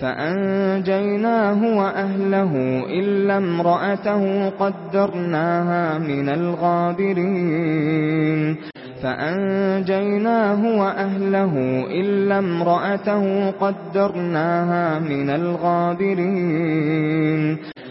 فأنجيناه وأهله إلا امرأته قدرناها من الغابرين. فأنجيناه وأهله إلا امرأته قدرناها من الغابرين.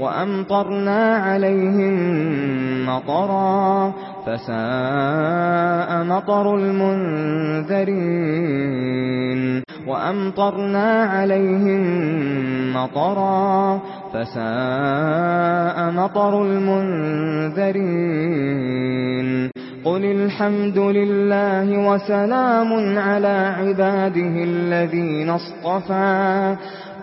وَأَمْطَرْنَا عَلَيْهِمْ مَطَرًا فَسَاءَ مَطَرُ الْمُنذَرِينَ وَأَمْطَرْنَا عَلَيْهِمْ مَطَرًا فَسَاءَ مَطَرُ الْمُنذَرِينَ قُلِ الْحَمْدُ لِلَّهِ وَسَلَامٌ عَلَى عِبَادِهِ الَّذِينَ اصْطَفَى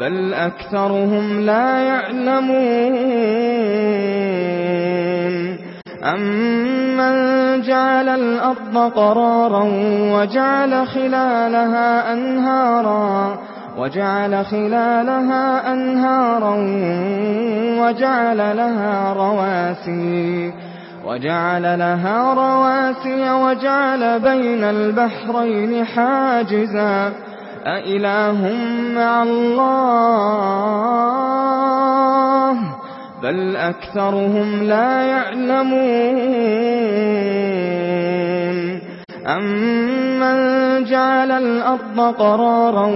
بل أكثرهم لا يعلمون. أمن جعل الأرض قرارا وجعل خلالها أنهارا وجعل خلالها أنهارا وجعل لها رواسي وجعل لها رواسي وجعل بين البحرين حاجزا. أإله مع الله بل أكثرهم لا يعلمون أمن جعل الأرض قرارا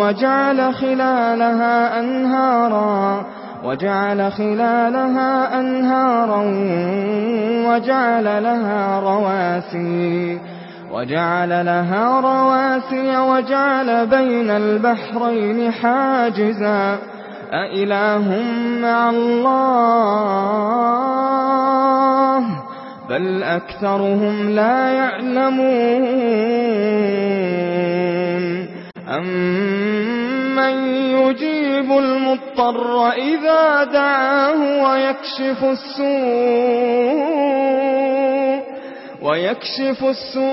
وجعل خلالها أنهارا وجعل خلالها أنهارا وجعل لها رواسي وَجَعَلَ لَهَا رَوَاسِيَ وَجَعَلَ بَيْنَ الْبَحْرَيْنِ حَاجِزًا. أَإِلَٰهٌ مَّعَ اللَّهِ؟ بَلْ أَكْثَرُهُمْ لَا يَعْلَمُونَ. أَمَّن يُجِيبُ الْمُضْطَرَّ إِذَا دَعَاهُ وَيَكْشِفُ السُّوءَ؟ ويكشف السوء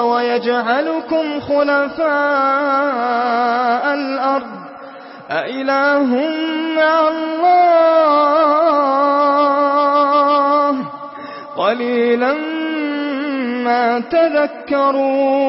ويجعلكم خلفاء الأرض. أإله مع الله. قليلا ما تذكرون.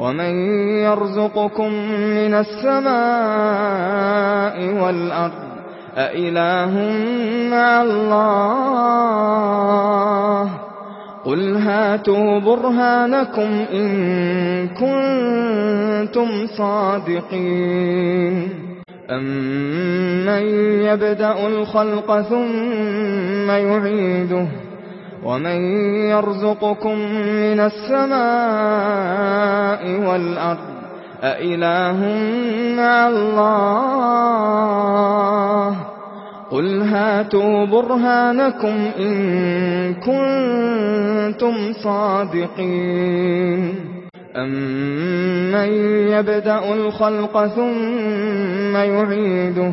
ومن يرزقكم من السماء والأرض أإله مع الله قل هاتوا برهانكم إن كنتم صادقين أمن يبدأ الخلق ثم يعيده ومن يرزقكم من السماء والأرض أإله مع الله قل هاتوا برهانكم إن كنتم صادقين أمن يبدأ الخلق ثم يعيده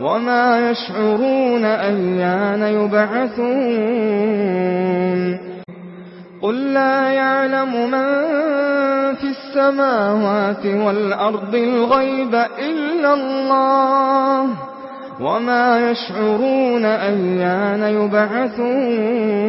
وما يشعرون أيان يبعثون قل لا يعلم من في السماوات والأرض الغيب إلا الله وما يشعرون أيان يبعثون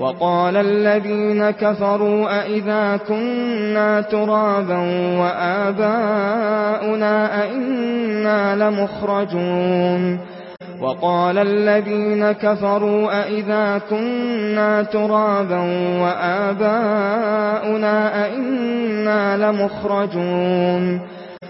وقال الذين كفروا أئذا كنا ترابا وآباؤنا أئنا لمخرجون وقال الذين كفروا أئذا كنا ترابا وآباؤنا أئنا لمخرجون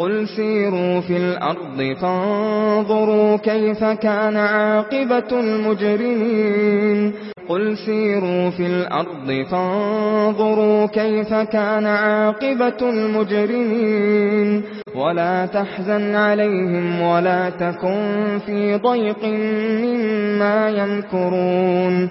قُلْ سِيرُوا فِي الْأَرْضِ فَانظُرُوا كَيْفَ كَانَ عَاقِبَةُ الْمُجْرِمِينَ. قُلْ سِيرُوا فِي الْأَرْضِ فَانظُرُوا كَيْفَ كَانَ عَاقِبَةُ الْمُجْرِمِينَ. وَلَا تَحْزَنْ عَلَيْهِمْ وَلَا تَكُنْ فِي ضَيْقٍ مِّمَّا يَمْكُرُونَ.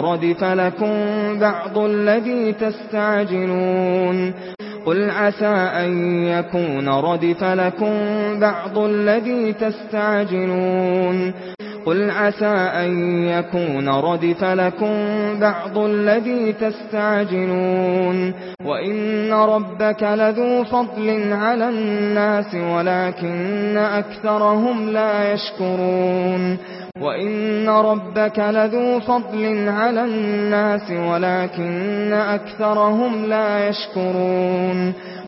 رَدِفَ لَكُمْ بَعْضُ الَّذِي تَسْتَعْجِلُونَ قُلْ عَسَى أَنْ يَكُونَ رَدِفَ لَكُمْ بَعْضُ الَّذِي تَسْتَعْجِلُونَ قل عسى أن يكون ردف لكم بعض الذي تستعجلون وإن ربك لذو فضل على الناس ولكن أكثرهم لا يشكرون وَإِنَّ رَبَّكَ لَذُو فَضْلٍ عَلَى النَّاسِ وَلَكِنَّ أَكْثَرَهُمْ لَا يَشْكُرُونَ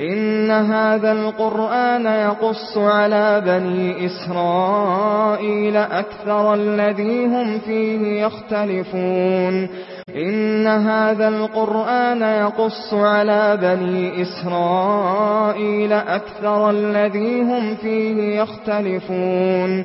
إن هذا القرآن يقص على بني إسرائيل أكثر الذي هم فيه يختلفون. إن هذا القرآن يقص على بني إسرائيل أكثر الذي هم فيه يختلفون.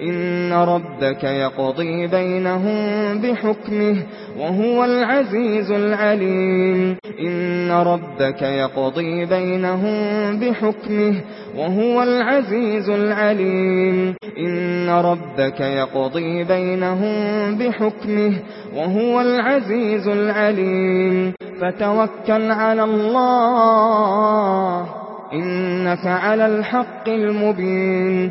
إن ربك يقضي بينهم بحكمه وهو العزيز العليم إن ربك يقضي بينهم بحكمه وهو العزيز العليم إن ربك يقضي بينهم بحكمه وهو العزيز العليم فتوكل على الله إنك على الحق المبين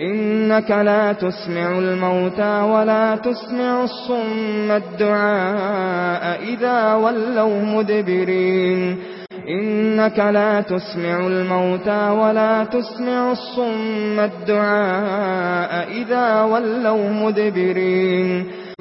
إنك لا تسمع الموتى ولا تسمع الصم الدعاء إذا ولوا مدبرين. إنك لا تسمع الموتى ولا تسمع الصم الدعاء إذا ولوا مدبرين.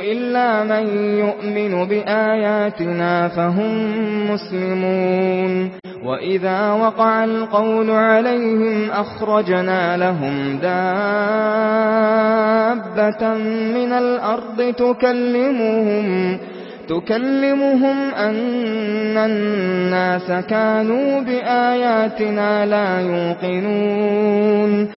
إِلَّا مَن يُؤْمِنُ بِآيَاتِنَا فَهُم مُّسْلِمُونَ وَإِذَا وَقَعَ الْقَوْلُ عَلَيْهِمْ أَخْرَجْنَا لَهُمْ دَابَّةً مِّنَ الْأَرْضِ تُكَلِّمُهُمْ تُكَلِّمُهُمْ أَنَّ النَّاسَ كَانُوا بِآيَاتِنَا لَا يُوقِنُونَ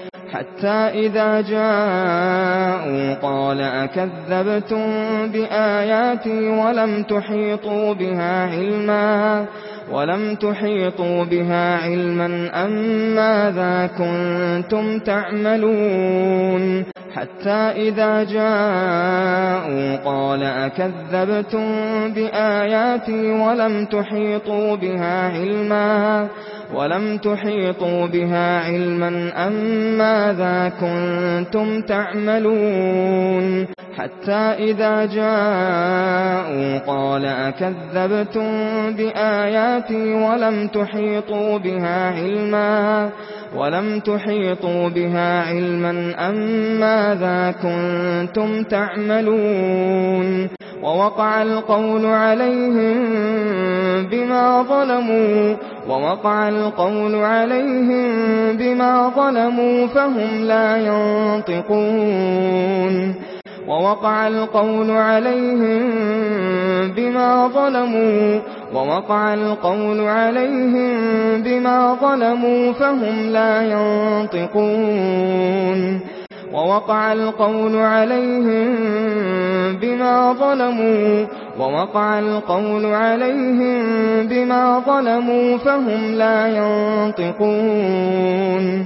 حتى إذا جاءوا قال أكذبتم بآياتي ولم تحيطوا بها علما ولم تحيطوا بها علما أَمَّا ذَا كنتم تعملون حتى إذا جاءوا قال أكذبتم بآياتي ولم تحيطوا بها علما ولم تحيطوا بها علما أم ماذا كنتم تعملون حتى إذا جاءوا قال أكذبتم بآياتي ولم تحيطوا بها علما ولم تحيطوا بها علما أم ماذا كنتم تعملون ووقع القول عليهم بما ظلموا ووقع القول عليهم بما ظلموا فهم لا ينطقون ووقع القول عليهم بما ظلموا ووقع القول عليهم بما ظلموا فهم لا ينطقون. ووقع القول عليهم بما ظلموا ووقع القول عليهم بما ظلموا فهم لا ينطقون.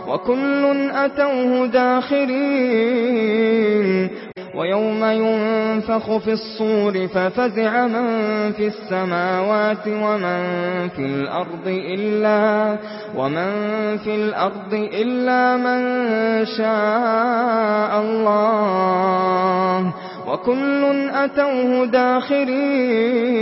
وكل أتوه داخرين ويوم ينفخ في الصور ففزع من في السماوات ومن في الأرض إلا ومن في الأرض إلا من شاء الله وكل أتوه داخرين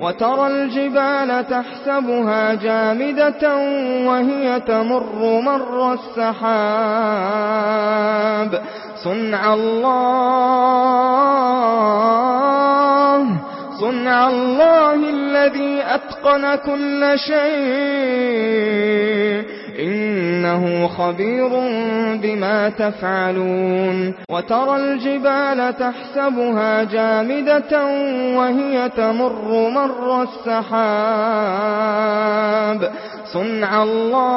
وترى الجبال تحسبها جامدة وهي تمر مر السحاب. صنع الله صنع الله الذي أتقن كل شيء. إنه خبير بما تفعلون. وترى الجبال تحسبها جامدة وهي تمر مر السحاب. صنع الله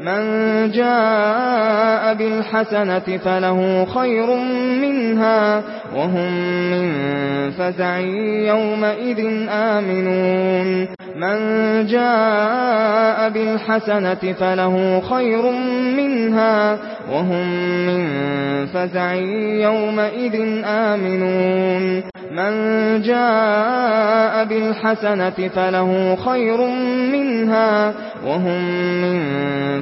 من جاء بالحسنة فله خير منها وهم من فزع يومئذ آمنون. من جاء بالحسنة فله خير منها وهم من فزع يومئذ آمنون. من جاء بالحسنة فله خير منها وهم من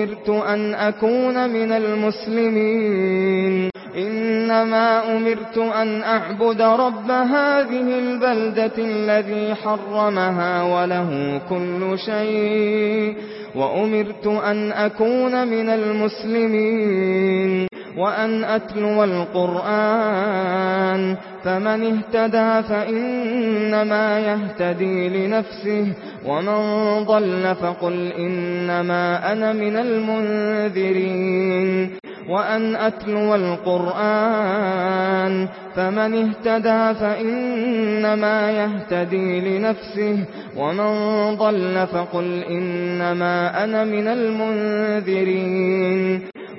أمرت أن أكون من المسلمين. إنما أمرت أن أعبد رب هذه البلدة الذي حرمها وله كل شيء. وأمرت أن أكون من المسلمين. وأن أتلو القرآن فمن اهتدى فإنما يهتدي لنفسه ومن ضل فقل إنما أنا من المنذرين وأن أتلو القرآن فمن اهتدى فإنما يهتدي لنفسه ومن ضل فقل إنما أنا من المنذرين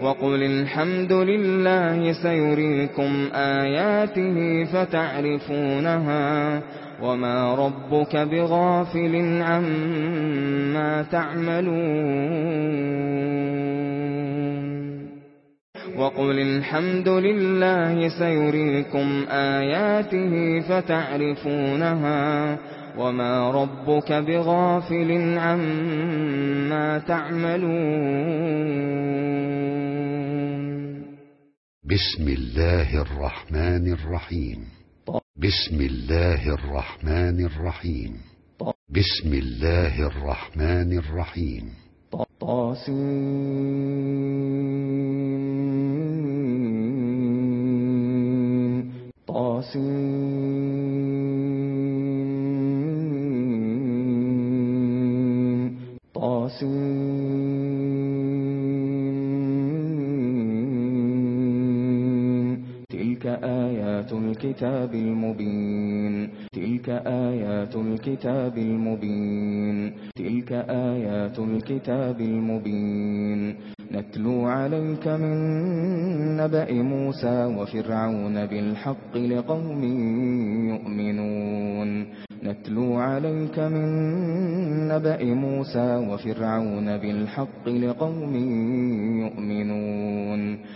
وقل الحمد لله سيريكم آياته فتعرفونها وما ربك بغافل عما تعملون وقل الحمد لله سيريكم آياته فتعرفونها وما ربك بغافل عما تعملون. بسم الله الرحمن الرحيم بسم الله الرحمن الرحيم بسم الله الرحمن الرحيم طاسين طاسين تِلْكَ آيَاتُ الْكِتَابِ الْمُبِينِ. تِلْكَ آيَاتُ الْكِتَابِ الْمُبِينِ. تِلْكَ آيَاتُ الْكِتَابِ الْمُبِينِ. نَتْلُو عَلَيْكَ مِنْ نَبَإِ مُوسَى وَفِرْعَوْنَ بِالْحَقِّ لِقَوْمٍ يُؤْمِنُونَ. نَتْلُو عَلَيْكَ مِنْ نَبَإِ مُوسَى وَفِرْعَوْنَ بِالْحَقِّ لِقَوْمٍ يُؤْمِنُونَ.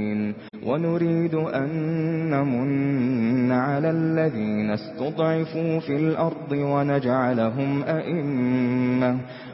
ونريد أن نمن على الذين استضعفوا في الأرض ونجعلهم أئمة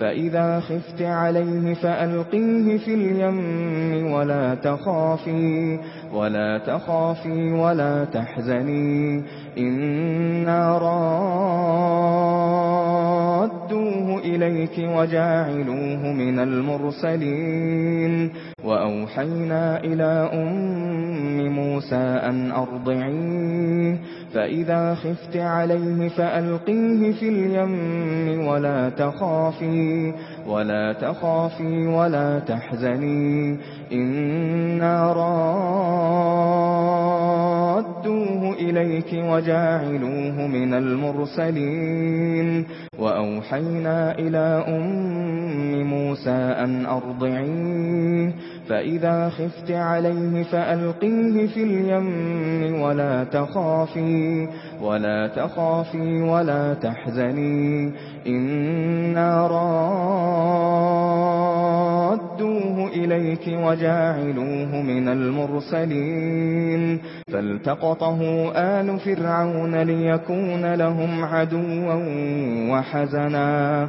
فَإِذَا خِفْتِ عَلَيْهِ فَأَلْقِيهِ فِي الْيَمِّ وَلَا تَخَافِي وَلَا تَخَافِي وَلَا تَحْزَنِي إِنَّا رَادُّوهُ إِلَيْكِ وَجَاعِلُوهُ مِنَ الْمُرْسَلِينَ وَأَوْحَيْنَا إِلَى أُمِّ مُوسَى أَنْ أَرْضِعِيهِ فَإِذَا خِفْتِ عَلَيْهِ فَأَلْقِيهِ فِي الْيَمِّ وَلَا تَخَافِي وَلَا تَخَافِي وَلَا تَحْزَنِي إِنَّا رَادُّوهُ إِلَيْكِ وَجَاعِلُوهُ مِنَ الْمُرْسَلِينَ وَأَوْحَيْنَا إِلَى أُمِّ مُوسَى أَنْ أَرْضِعِيهِ فَإِذَا خِفْتِ عَلَيْهِ فَأَلْقِيهِ فِي الْيَمِّ وَلَا تَخَافِي وَلَا تَخَافِي وَلَا تَحْزَنِي إِنَّا رَادُّوهُ إِلَيْكِ وَجَاعِلُوهُ مِنَ الْمُرْسَلِينَ فَالْتَقَطَهُ آلُ فِرْعَوْنَ لِيَكُونَ لَهُمْ عَدُوًّا وَحَزَنًا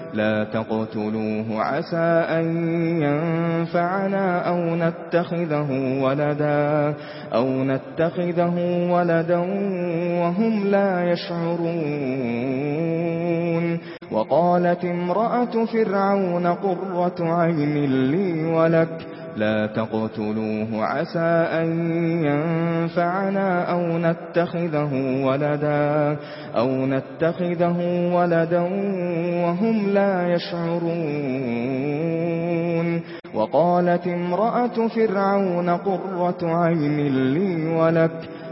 لا تقتلوه عسى أن ينفعنا أو نتخذه ولدا أو نتخذه ولدا وهم لا يشعرون. وقالت امرأة فرعون قرة عين لي ولك لا تقتلوه عسى أن ينفعنا أو نتخذه ولدا أو نتخذه ولدا وهم لا يشعرون. وقالت امرأة فرعون قرة عين لي ولك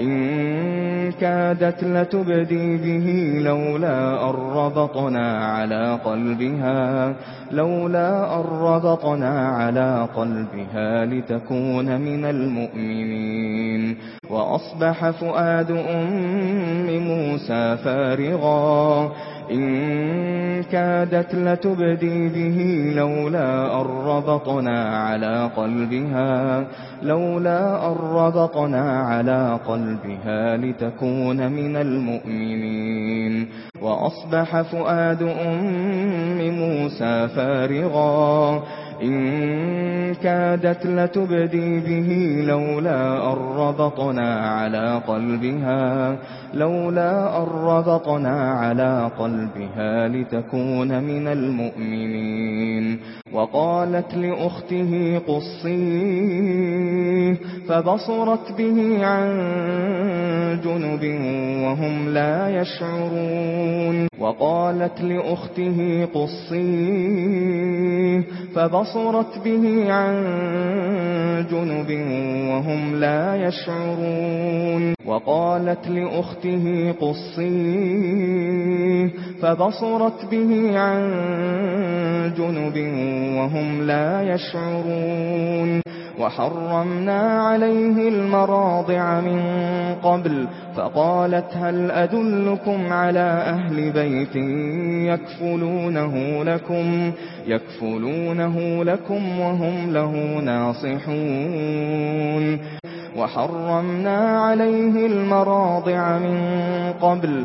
إن كادت لتبدي به لولا أربطنا على قلبها لولا أربطنا على قلبها لتكون من المؤمنين. وأصبح فؤاد أم موسى فارغا إن كادت لتبدي به لولا أربطنا على قلبها لولا أربطنا على قلبها لتكون من المؤمنين. وأصبح فؤاد أم موسى فارغا إن كادت لتبدي به لولا أربطنا على قلبها لولا أربطنا على قلبها لتكون من المؤمنين. وقالت لأخته قصين فيه فبصرت به عن جنب وهم لا يشعرون. وقالت لأخته قصيه فبصرت به عن جنب وهم لا يشعرون. وقالت لأخته قصيه فبصرت به عن جنب وهم لا يشعرون. وحرمنا عليه المراضع من قبل فقالت هل أدلكم على أهل بيت يكفلونه لكم يكفلونه لكم وهم له ناصحون وحرمنا عليه المراضع من قبل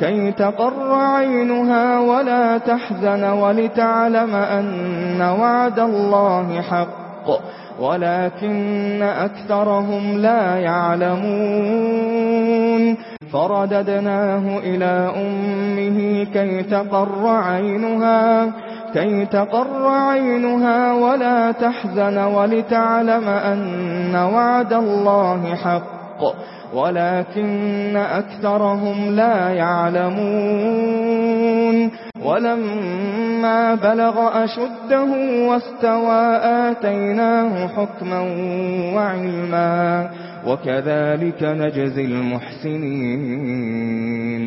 كي تقر عينها ولا تحزن ولتعلم أن وعد الله حق ولكن أكثرهم لا يعلمون فرددناه إلى أمه كي تقر عينها كي تقر عينها ولا تحزن ولتعلم أن وعد الله حق ولكن أكثرهم لا يعلمون ولما بلغ أشده واستوى آتيناه حكما وعلما وكذلك نجزي المحسنين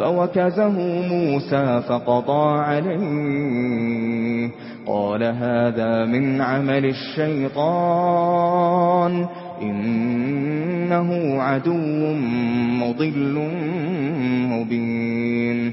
فوكزه موسى فقضى عليه قال هذا من عمل الشيطان إنه عدو مضل مبين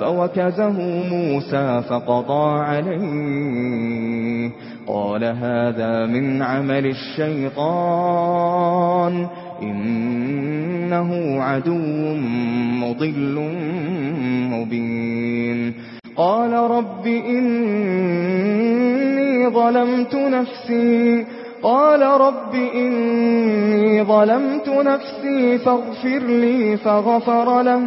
فوكزه موسى فقضى عليه قال هذا من عمل الشيطان إنه عدو مضل مبين قال رب إني ظلمت نفسي قال رب إني ظلمت نفسي فاغفر لي فغفر له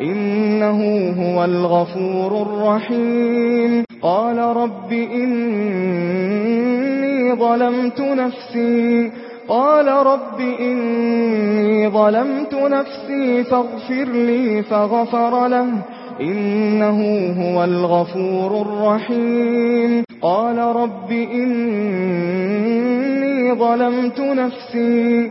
إنه هو الغفور الرحيم. قال رب إني ظلمت نفسي. قال رب إني ظلمت نفسي فاغفر لي فغفر له. إنه هو الغفور الرحيم. قال رب إني ظلمت نفسي.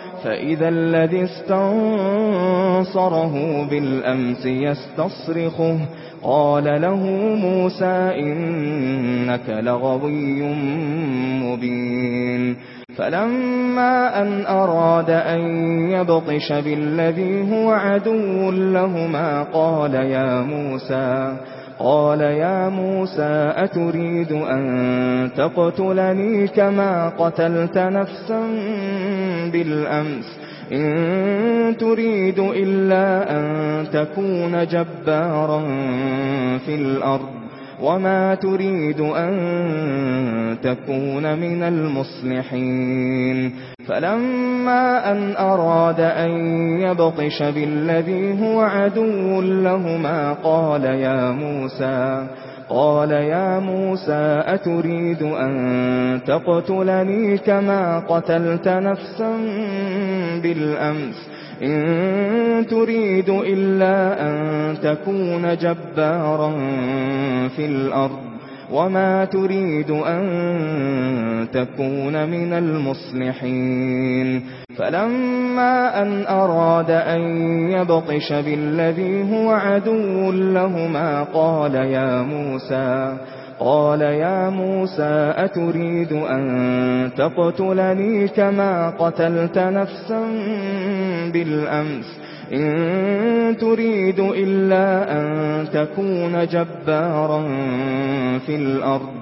فإذا الذي استنصره بالأمس يستصرخه قال له موسى إنك لغضي مبين فلما أن أراد أن يبطش بالذي هو عدو لهما قال يا موسى قال يا موسى أتريد أن تقتلني كما قتلت نفسا بالأمس إن تريد إلا أن تكون جبارا في الأرض وما تريد أن تكون من المصلحين فلما أن أراد أن يبطش بالذي هو عدو لهما قال يا موسى قال يا موسى أتريد أن تقتلني كما قتلت نفسا بالأمس إن تريد إلا أن تكون جبارا في الأرض وما تريد أن تكون من المصلحين فلما أن أراد أن يبطش بالذي هو عدو لهما قال يا موسى قال يا موسى أتريد أن تقتلني كما قتلت نفسا بالأمس إن تريد إلا أن تكون جبارا في الأرض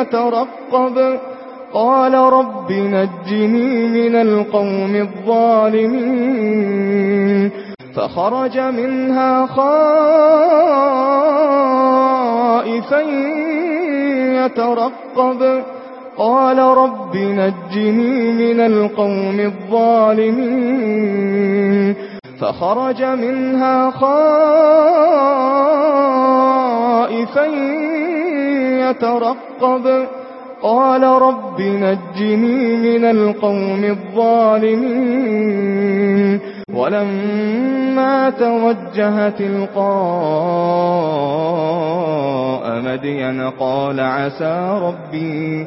يترقب قال رب نجني من القوم الظالمين فخرج منها خائفا يترقب قال رب نجني من القوم الظالمين فخرج منها خائفا يترقب. قال رب نجني من القوم الظالمين. ولما توجه تلقاء مدين قال عسى ربي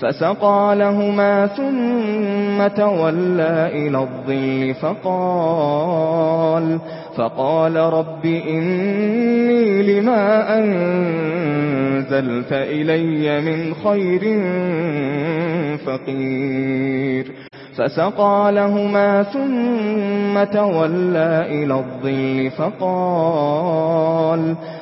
فسقى لهما ثم تولى إلى الظل فقال فقال رب إني لما أنزلت إلي من خير فقير. فسقى لهما ثم تولى إلى الظل فقال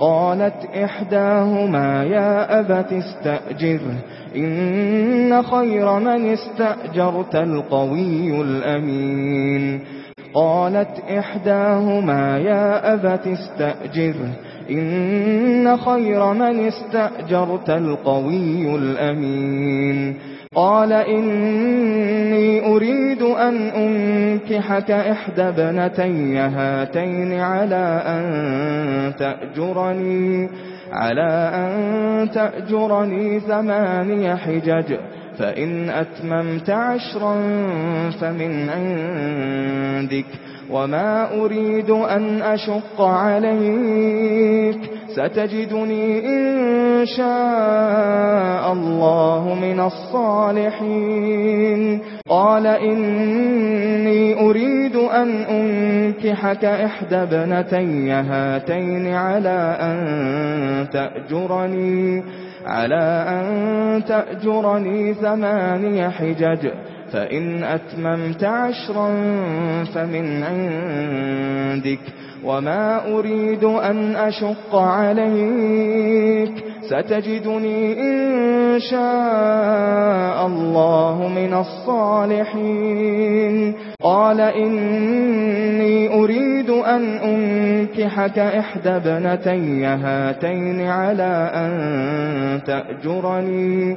قالت إحداهما يا أبت استأجر إن خير من استأجرت القوي الأمين. قالت إحداهما يا أبت استأجر إن خير من استأجرت القوي الأمين. قال إني أريد أن أنكحك إحدى بنتي هاتين على أن تأجرني على أن تأجرني ثماني حجج فإن أتممت عشرا فمن عندك. وما أريد أن أشق عليك ستجدني إن شاء الله من الصالحين قال إني أريد أن أنكحك إحدى بنتي هاتين على أن تأجرني على أن تأجرني ثماني حجج فإن أتممت عشرا فمن عندك وما أريد أن أشق عليك ستجدني إن شاء الله من الصالحين قال إني أريد أن أنكحك إحدى بنتي هاتين على أن تأجرني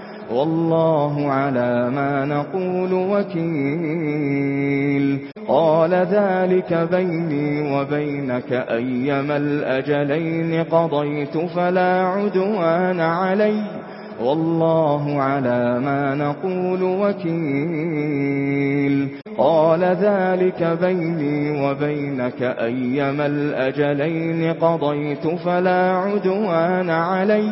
والله على ما نقول وكيل. قال ذلك بيني وبينك أيما الأجلين قضيت فلا عدوان علي. والله على ما نقول وكيل. قال ذلك بيني وبينك أيما الأجلين قضيت فلا عدوان علي.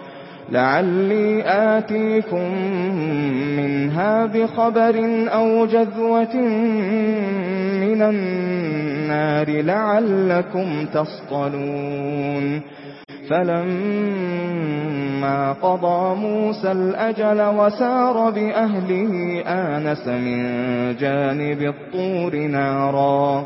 لعلي آتيكم منها بخبر أو جذوة من النار لعلكم تصطلون. فلما قضى موسى الأجل وسار بأهله آنس من جانب الطور نارا.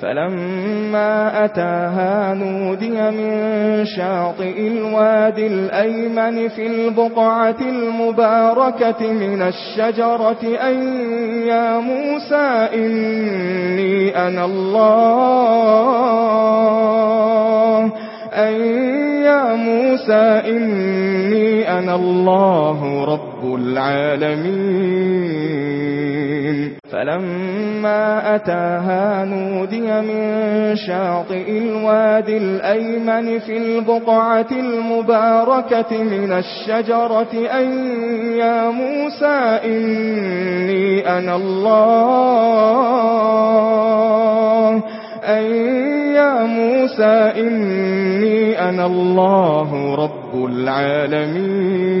فلما أتاها نودي من شاطئ الواد الأيمن في البقعة المباركة من الشجرة أن يا موسى إني أنا الله. أن يا موسى إني أنا الله رب العالمين. فلما أتاها نودي من شاطئ الوادي الأيمن في البقعة المباركة من الشجرة أن يا موسى إني أنا الله. أن يا موسى إني أنا الله رب العالمين.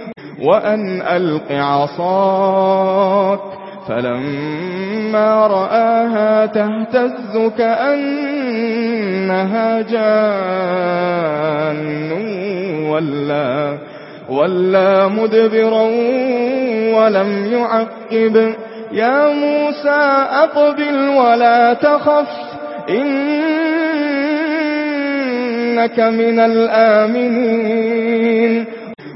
وأن ألق عصاك فلما رآها تهتز كأنها جان ولا ولا مدبرا ولم يعقب يا موسى أقبل ولا تخف إنك من الآمنين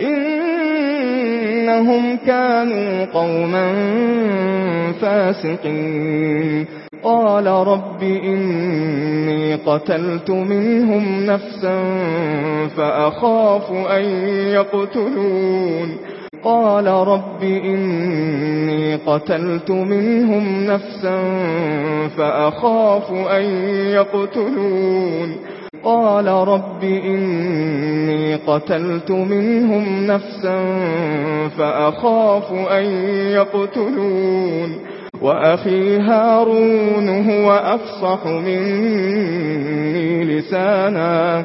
إنهم كانوا قوما فاسقين. قال رب إني قتلت منهم نفسا فأخاف أن يقتلون. قال رب إني قتلت منهم نفسا فأخاف أن يقتلون. قال رب إني قتلت منهم نفسا فأخاف أن يقتلون وأخي هارون هو أفصح مني لسانا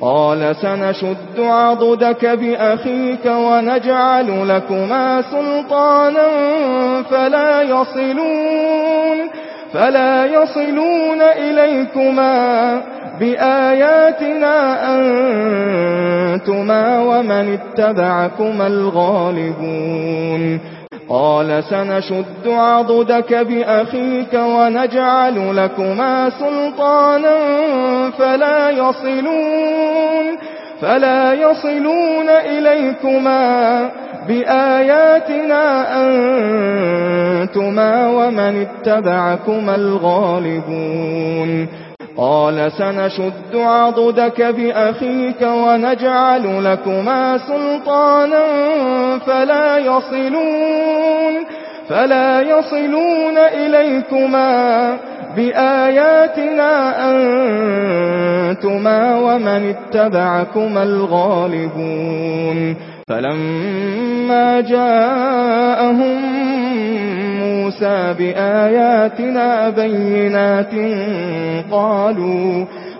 قال سنشد عضدك بأخيك ونجعل لكما سلطانا فلا يصلون فلا يصلون إليكما بآياتنا أنتما ومن اتبعكما الغالبون قال سنشد عضدك بأخيك ونجعل لكما سلطانا فلا يصلون فلا يصلون إليكما بآياتنا أنتما ومن اتبعكما الغالبون قال سنشد عضدك بأخيك ونجعل لكما سلطانا فلا يصلون فلا يصلون إليكما بآياتنا أنتما ومن اتبعكما الغالبون فلما جاءهم موسى بآياتنا بينات قالوا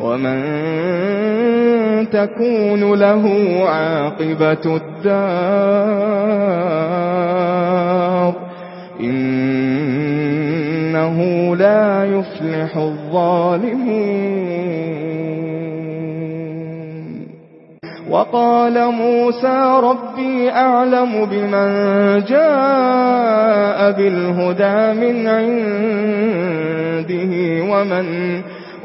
ومن تكون له عاقبة الدار إنه لا يفلح الظالمون وقال موسى ربي أعلم بمن جاء بالهدى من عنده ومن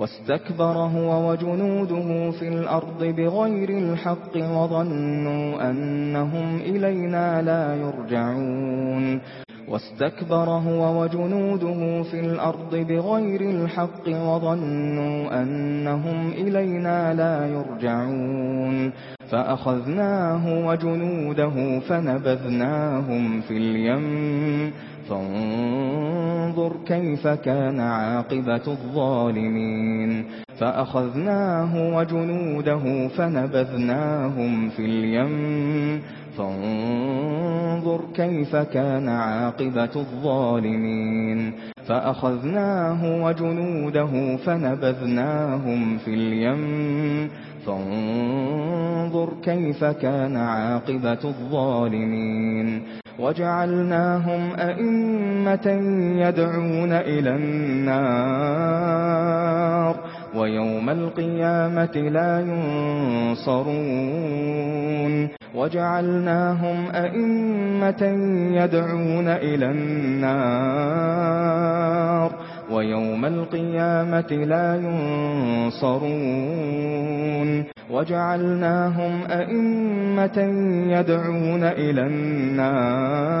واستكبر هو وجنوده في الأرض بغير الحق وظنوا أنهم إلينا لا يرجعون. واستكبر هو وجنوده في الأرض بغير الحق وظنوا أنهم إلينا لا يرجعون. فأخذناه وجنوده فنبذناهم في اليم. فانظر كيف كان عاقبة الظالمين. فأخذناه وجنوده فنبذناهم في اليم. فانظر كيف كان عاقبة الظالمين. فأخذناه وجنوده فنبذناهم في اليم. فانظر كيف كان عاقبة الظالمين. وَجَعَلْنَاهُمْ أَئِمَّةً يَدْعُونَ إِلَى النَّارِ ويوم القيامة لا ينصرون وجعلناهم أئمة يدعون إلى النار ويوم القيامة لا ينصرون وجعلناهم أئمة يدعون إلى النار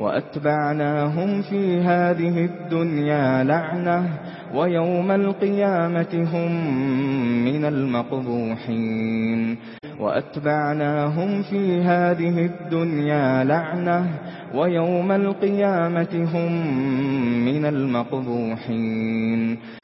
وأتبعناهم في هذه الدنيا لعنة ويوم القيامة هم من المقبوحين وأتبعناهم في هذه الدنيا لعنة ويوم القيامة هم من المقبوحين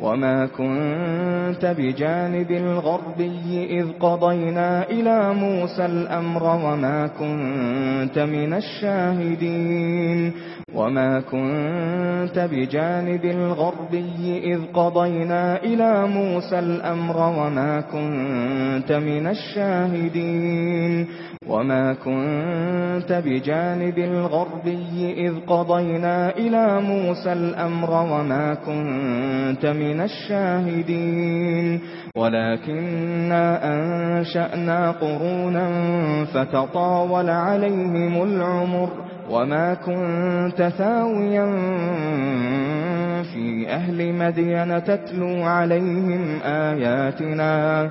وما كنت بجانب الغربي إذ قضينا إلى موسى الأمر وما كنت من الشاهدين وما كنت بجانب الغربي إذ قضينا إلى موسى الأمر وما كنت من الشاهدين وما كنت بجانب الغربي إذ قضينا إلى موسى الأمر وما كنت من من الشاهدين. ولكننا أنشأنا قرونا فتطاول عليهم العمر وما كنت ثاويا في أهل مدينة تتلو عليهم آياتنا.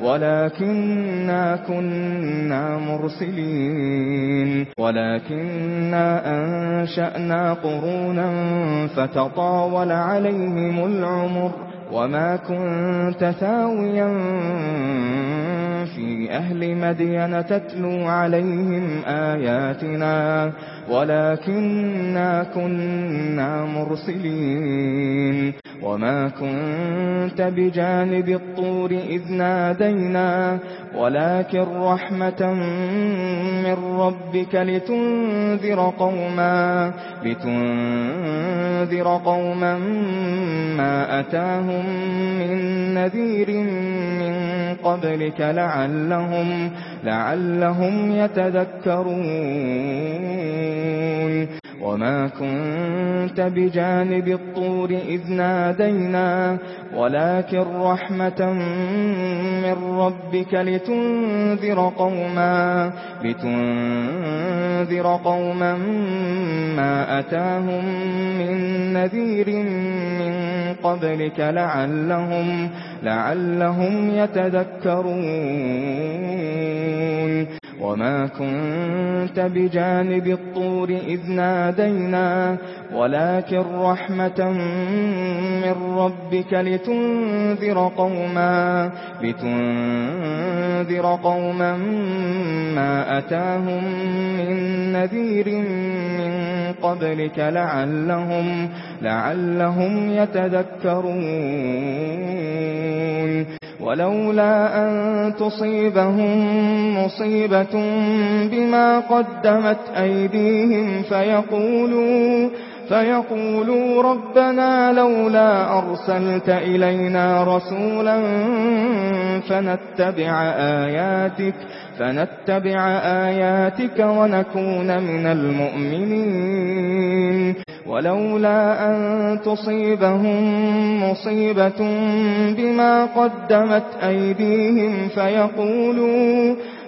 ولكننا كنا مرسلين ولكننا أنشأنا قرونا فتطاول عليهم العمر وما كنت ثاويا في أهل مدين تتلو عليهم آياتنا ولكننا كنا مرسلين وما كنت بجانب الطور إذ نادينا ولكن رحمة من ربك لتنذر قوما لتنذر قوما ما أتاهم من نذير من قبلك لعلهم لعلهم يتذكرون يعلمون وما كنت بجانب الطور إذ نادينا ولكن رحمة من ربك لتنذر قوما لتنذر قوما ما أتاهم من نذير من قبلك لعلهم لعلهم يتذكرون وما كنت بجانب الطور إذ نادينا ولكن رحمة من ربك لتنذر قوما لتنذر قوما ما أتاهم من نذير من قبلك لعلهم لعلهم يتذكرون ولولا أن تصيبهم مصيبة بما قدمت أيديهم فيقولوا فيقولوا ربنا لولا أرسلت إلينا رسولا فنتبع آياتك فنتبع آياتك ونكون من المؤمنين. ولولا أن تصيبهم مصيبة بما قدمت أيديهم فيقولون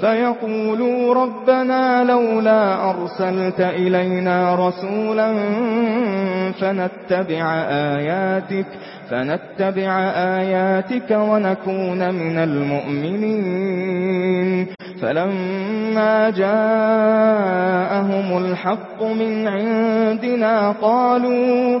فيقولوا ربنا لولا أرسلت إلينا رسولا فنتبع آياتك فنتبع آياتك ونكون من المؤمنين فلما جاءهم الحق من عندنا قالوا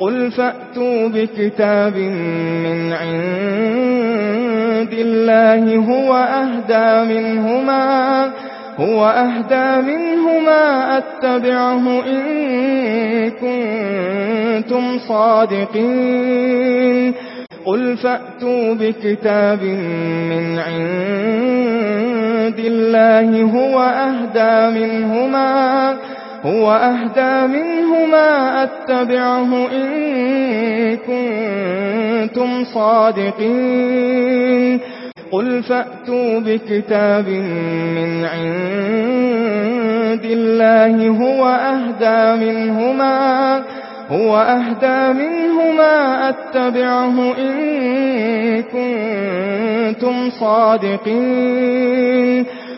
قل فأتوا بكتاب من عند الله هو أهدى منهما هو أهدى منهما أتبعه إن كنتم صادقين. قل فأتوا بكتاب من عند الله هو أهدى منهما هو أهدى منهما أتبعه إن كنتم صادقين. قل فأتوا بكتاب من عند الله هو أهدى منهما هو أهدى منهما أتبعه إن كنتم صادقين.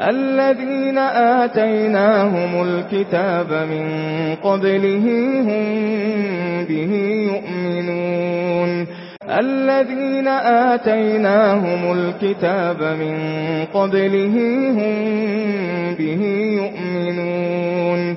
الذين آتيناهم الكتاب من قبله هم به يؤمنون. الذين آتيناهم الكتاب من قبله هم به يؤمنون.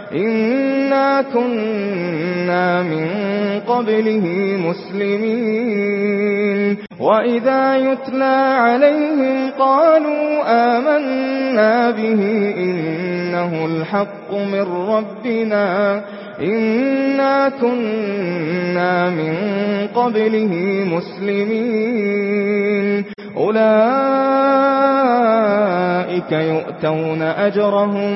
إنا كنا من قبله مسلمين وإذا يتلى عليهم قالوا آمنا به إنه الحق من ربنا إنا كنا من قبله مسلمين أولئك يؤتون أجرهم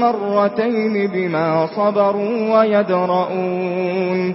مرتين بما صبروا ويدرؤون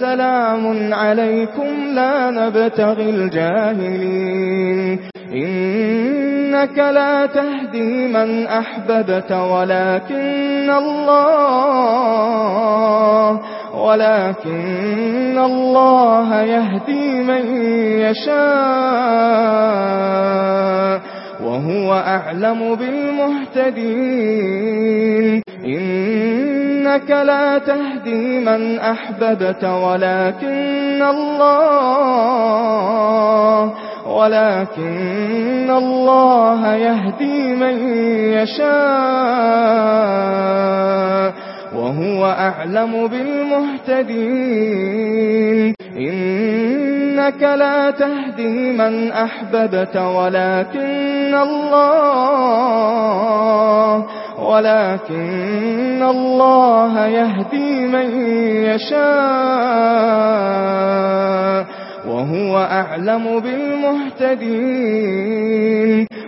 سلام عليكم لا نبتغي الجاهلين إنك لا تهدي من أحببت ولكن الله ولكن الله يهدي من يشاء وهو أعلم بالمهتدين. إنك لا تهدي من أحببت ولكن الله ولكن الله يهدي من يشاء. وهو أعلم بالمهتدين. إنك لا تهدي من أحببت ولكن ولكن الله ولكن الله يهدي من يشاء وهو أعلم بالمهتدين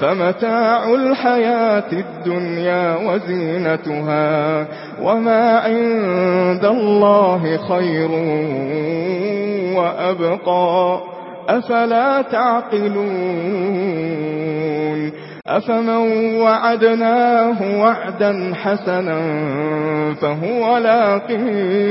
فمتاع الحياة الدنيا وزينتها وما عند الله خير وأبقى. أفلا تعقلون؟ أفمن وعدناه وعدا حسنا فهو لاقين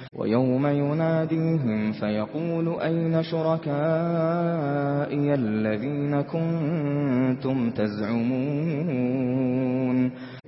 وَيَوْمَ يُنَادِيهِمْ فَيَقُولُ أَيْنَ شُرَكَائِيَ الَّذِينَ كُنتُمْ تَزْعُمُونَ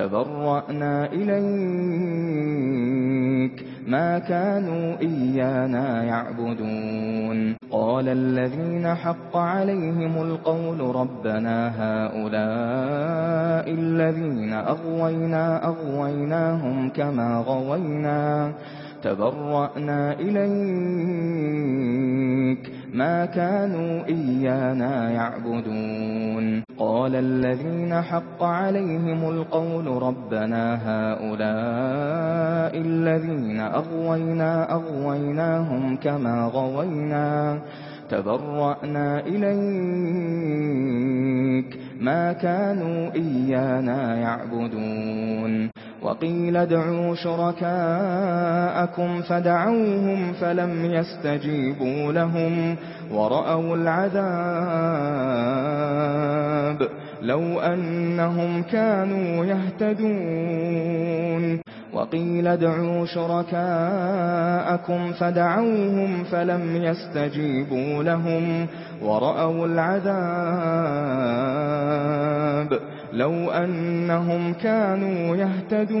تبرأنا إليك ما كانوا إيانا يعبدون. قال الذين حق عليهم القول ربنا هؤلاء الذين أغوينا أغويناهم كما غوينا. تبرأنا إليك ما كانوا إيانا يعبدون. قال الذين حق عليهم القول ربنا هؤلاء الذين أغوينا أغويناهم كما غوينا. تبرأنا إليك ما كانوا إيانا يعبدون. وقيل ادعوا شركاءكم فدعوهم فلم يستجيبوا لهم ورأوا العذاب لو أنهم كانوا يهتدون. وقيل ادعوا شركاءكم فدعوهم فلم يستجيبوا لهم ورأوا العذاب الْأَلْبَابِ لَوْ أَنَّهُمْ كَانُوا يَهْتَدُونَ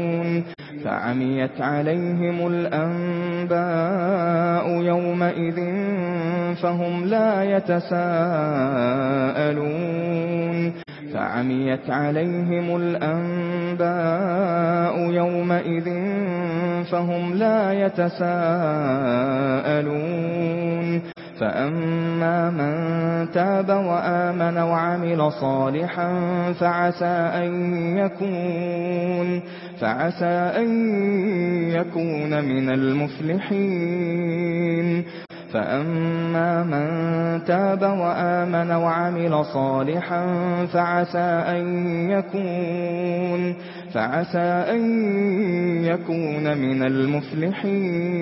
فعميت عليهم الأنباء يومئذ فهم لا يتساءلون فعميت عليهم الأنباء يومئذ فهم لا يتساءلون فَأَمَّا مَن تَابَ وَآمَنَ وَعَمِلَ صَالِحًا فَعَسَى أَن يَكُونَ فَعَسَى أَن يَكُونَ مِنَ الْمُفْلِحِينَ فَأَمَّا مَن تَابَ وَآمَنَ وَعَمِلَ صَالِحًا فَعَسَى أَن يَكُونَ فَعَسَى أَن يَكُونَ مِنَ الْمُفْلِحِينَ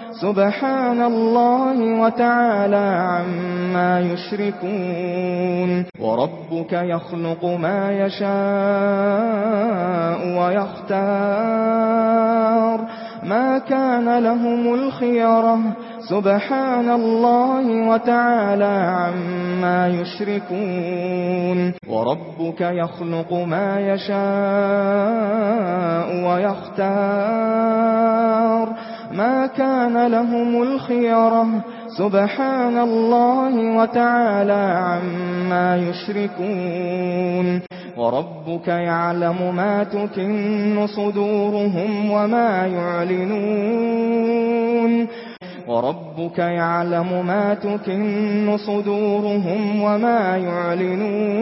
سبحان الله وتعالى عما يشركون وربك يخلق ما يشاء ويختار ما كان لهم الخيرة سبحان الله وتعالى عما يشركون وربك يخلق ما يشاء ويختار ما كان لهم الخيرة. سبحان الله وتعالى عما يشركون. وربك يعلم ما تكن صدورهم وما يعلنون. وربك يعلم ما تكن صدورهم وما يعلنون.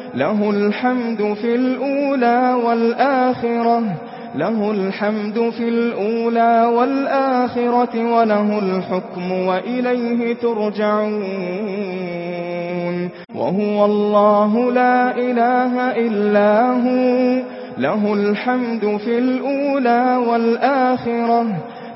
له الحمد في الأولى والآخرة له الحمد في الأولى والآخرة وله الحكم وإليه ترجعون. وهو الله لا إله إلا هو له الحمد في الأولى والآخرة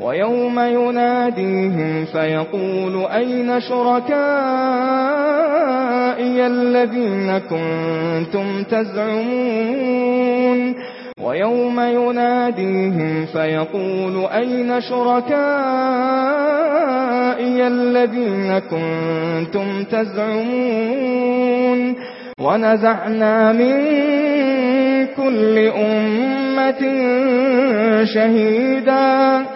وَيَوْمَ يُنَادِيهِمْ فَيَقُولُ أَيْنَ شُرَكَائِيَ الَّذِينَ كُنتُمْ تَزْعُمُونَ وَيَوْمَ يُنَادِيهِمْ فَيَقُولُ أَيْنَ شُرَكَائِيَ الَّذِينَ كُنتُمْ تَزْعُمُونَ وَنَزَعْنَا مِن كُلِّ أُمَّةٍ شَهِيدًا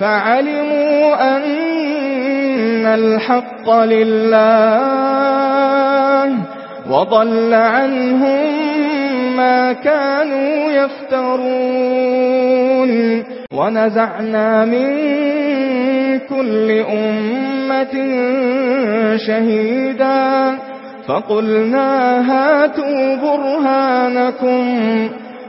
فعلموا أن الحق لله وضل عنهم ما كانوا يفترون. ونزعنا من كل أمة شهيدا. فقلنا هاتوا برهانكم.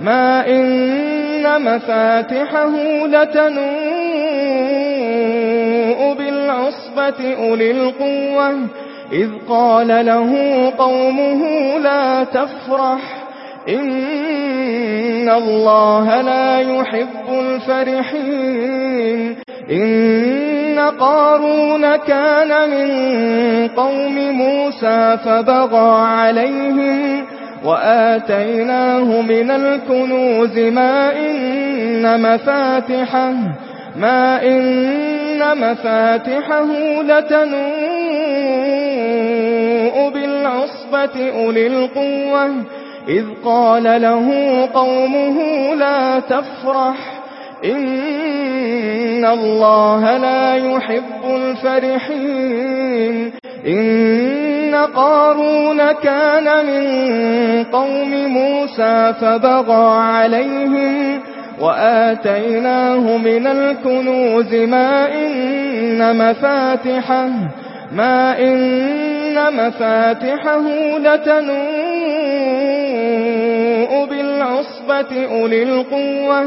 ما إن مفاتحه لتنوء بالعصبة أولي القوة إذ قال له قومه لا تفرح إن الله لا يحب الفرحين إن قارون كان من قوم موسى فبغى عليهم وآتيناه من الكنوز ما إن مفاتحه ما إن مفاتحه لتنوء بالعصبة أولي القوة إذ قال له قومه لا تفرح. إن الله لا يحب الفرحين إن قارون كان من قوم موسى فبغى عليهم وآتيناه من الكنوز ما إن مفاتحه ما إن مفاتحه لتنوء بالعصبة أولي القوة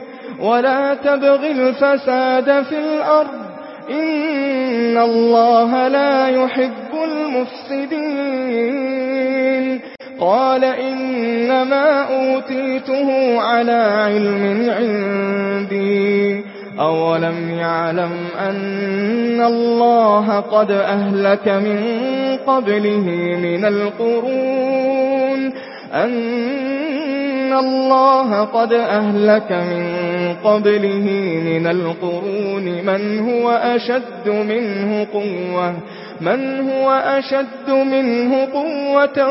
ولا تبغ الفساد في الأرض. إن الله لا يحب المفسدين. قال إنما أوتيته على علم عندي. أولم يعلم أن الله قد أهلك من قبله من القرون. أن الله قد أهلك من مِنْ قَبْلِهِ مِنَ الْقُرُونِ مَنْ هُوَ أَشَدُّ مِنْهُ قُوَّةً مَنْ هُوَ أَشَدُّ مِنْهُ قُوَّةً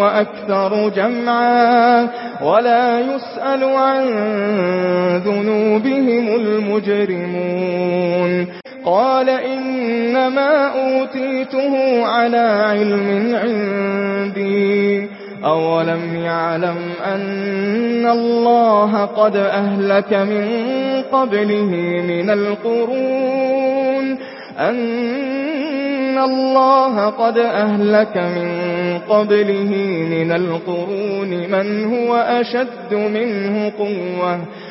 وَأَكْثَرُ جَمْعًا وَلَا يُسْأَلُ عَنْ ذُنُوبِهِمُ الْمُجْرِمُونَ. قال إنما أوتيته على علم عندي. أولم يعلم أن الله قد أهلك من قبله من القرون أن الله قد أهلك من قبله من القرون من هو أشد منه قوة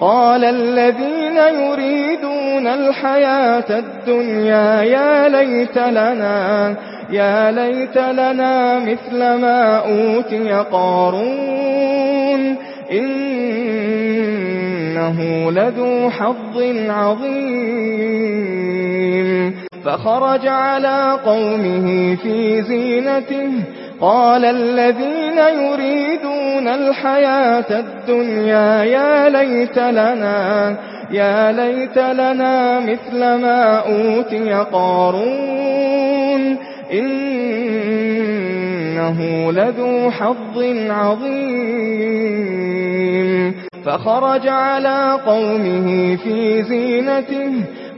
قال الذين يريدون الحياة الدنيا يا ليت لنا يا ليت لنا مثل ما أوتي قارون إنه لذو حظ عظيم. فخرج على قومه في زينته قال الذين يريدون الحياة الدنيا يا ليت لنا يا ليت لنا مثل ما أوتي قارون إنه لذو حظ عظيم. فخرج على قومه في زينته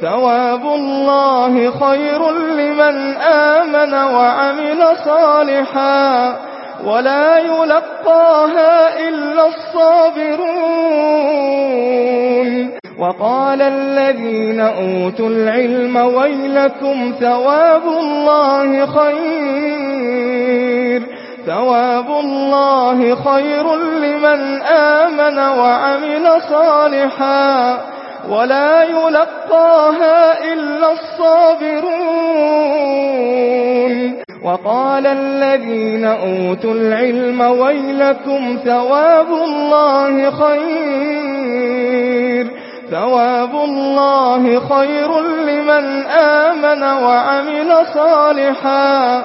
ثواب الله خير لمن آمن وعمل صالحا ولا يلقاها إلا الصابرون. وقال الذين أوتوا العلم ويلكم ثواب الله خير. ثواب الله خير لمن آمن وعمل صالحا. ولا يلقاها إلا الصابرون. وقال الذين أوتوا العلم ويلكم ثواب الله خير. ثواب الله خير لمن آمن وعمل صالحا.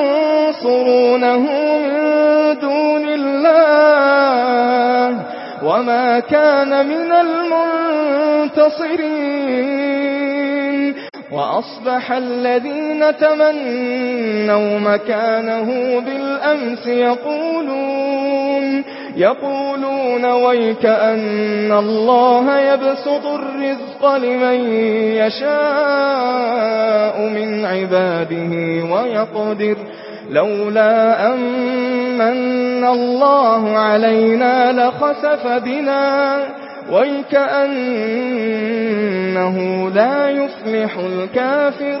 ينصرونه من دون الله وما كان من المنتصرين وأصبح الذين تمنوا مكانه بالأمس يقولون يقولون ويك أن الله يبسط الرزق لمن يشاء من عباده ويقدر لولا أمن الله علينا لخسف بنا ويكأنه لا يفلح الكافرون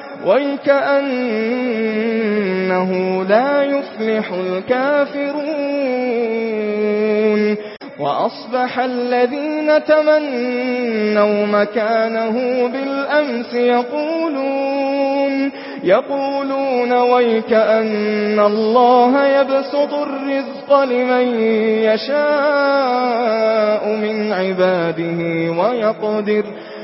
وَيْكَأَنَّهُ لَا يُفْلِحُ الْكَافِرُونَ وَأَصْبَحَ الَّذِينَ تَمَنَّوْا مَكَانَهُ بِالْأَمْسِ يَقُولُونَ يَقُولُونَ وَيْكَأَنَّ اللَّهَ يَبْسُطُ الرِّزْقَ لِمَن يَشَاءُ مِنْ عِبَادِهِ وَيَقْدِرُ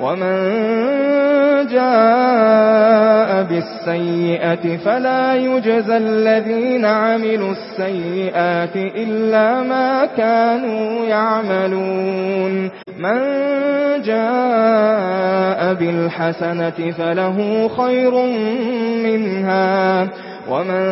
ومن جاء بالسيئة فلا يجزى الذين عملوا السيئات إلا ما كانوا يعملون من جاء بالحسنة فله خير منها ومن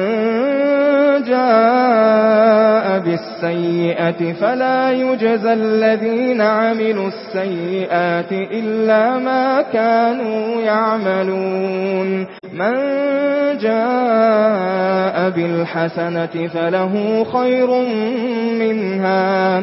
جاء بالسيئة فلا يجزى الذين عملوا السيئات إلا ما كانوا يعملون من جاء بالحسنة فله خير منها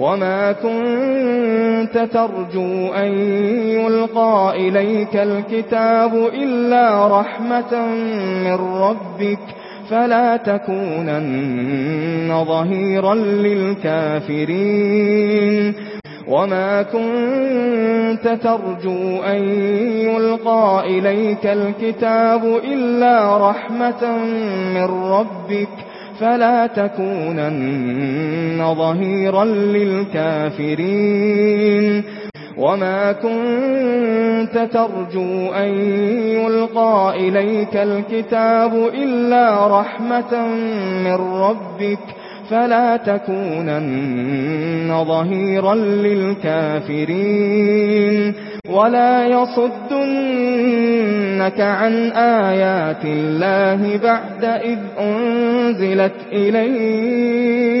وما كنت ترجو أن يلقى إليك الكتاب إلا رحمة من ربك فلا تكونن ظهيرا للكافرين وما كنت ترجو أن يلقى إليك الكتاب إلا رحمة من ربك فلا تكونن ظهيرا للكافرين. وما كنت ترجو أن يلقى إليك الكتاب إلا رحمة من ربك. فلا تكونن ظهيرا للكافرين ولا يصدنك عن آيات الله بعد إذ أنزلت إليك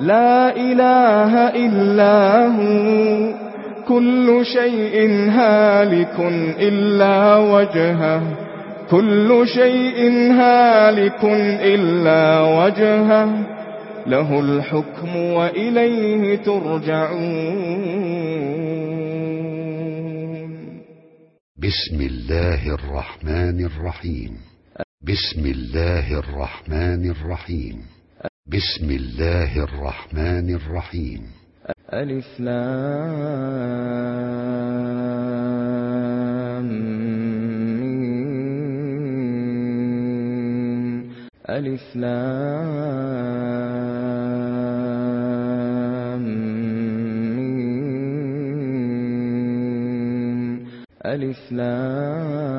لا إله إلا هو. كل شيء هالك إلا وجهه. كل شيء هالك إلا وجهه. له الحكم وإليه ترجعون. بسم الله الرحمن الرحيم. بسم الله الرحمن الرحيم. بسم الله الرحمن الرحيم. ألف لامين ألف لامين ألف لامين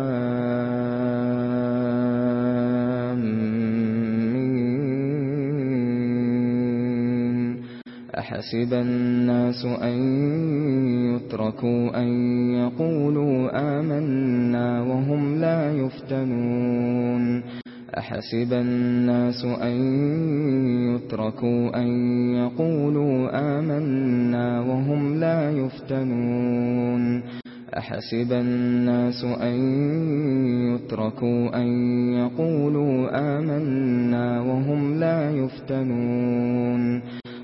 أحسب الناس أن يتركوا أن يقولوا آمنا وهم لا يفتنون أحسب الناس أن يتركوا أن يقولوا آمنا وهم لا يفتنون أحسب الناس أن يتركوا أن يقولوا آمنا وهم لا يفتنون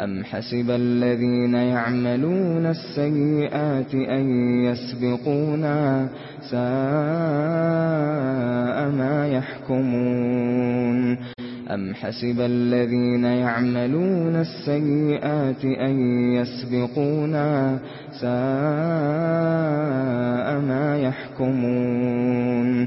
أم حسب الذين يعملون السيئات أن يسبقونا ساء ما يحكمون أم حسب الذين يعملون السيئات أن يسبقونا ساء ما يحكمون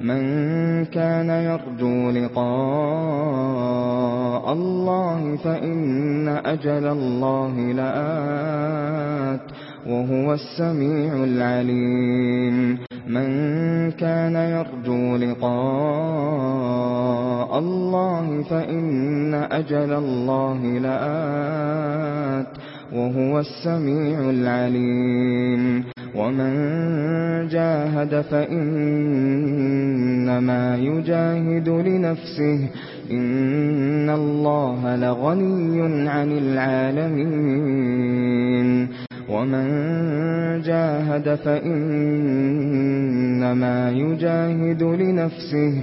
من كان يرجو لقاء الله فإن أجل الله لآت وهو السميع العليم. من كان يرجو لقاء الله فإن أجل الله لآت وهو السميع العليم. ومن جاهد فإنما يجاهد لنفسه. إن الله لغني عن العالمين. ومن جاهد فإنما يجاهد لنفسه.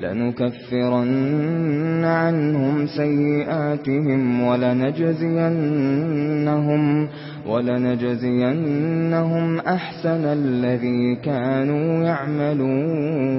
لنكفرن عنهم سيئاتهم ولنجزينهم ولنجزينهم أحسن الذي كانوا يعملون.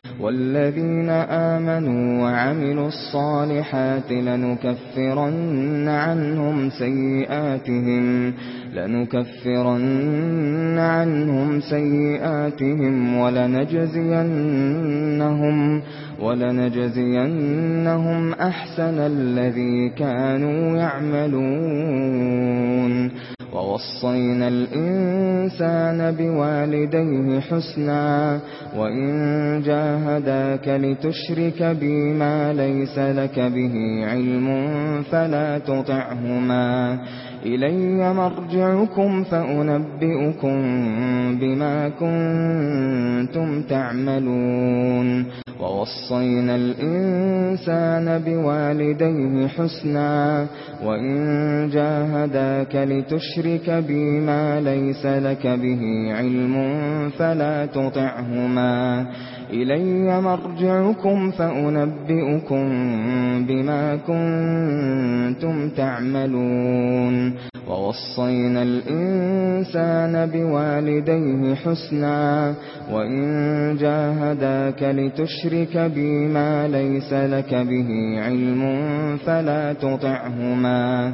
والذين آمنوا وعملوا الصالحات لنكفرن عنهم سيئاتهم لنكفرن عنهم سيئاتهم ولنجزينهم ولنجزينهم أحسن الذي كانوا يعملون ووصينا الإنسان بوالديه حسنا وإن جاهداك لتشرك بي ما ليس لك به علم فلا تطعهما إلي مرجعكم فأنبئكم بما كنتم تعملون. ووصينا الإنسان بوالديه حسنا وإن جاهداك لتشرك بي ما ليس لك به علم فلا تطعهما. إلي مرجعكم فأنبئكم بما كنتم تعملون. ووصينا الإنسان بوالديه حسنا وإن جاهداك لتشرك بي ما ليس لك به علم فلا تطعهما.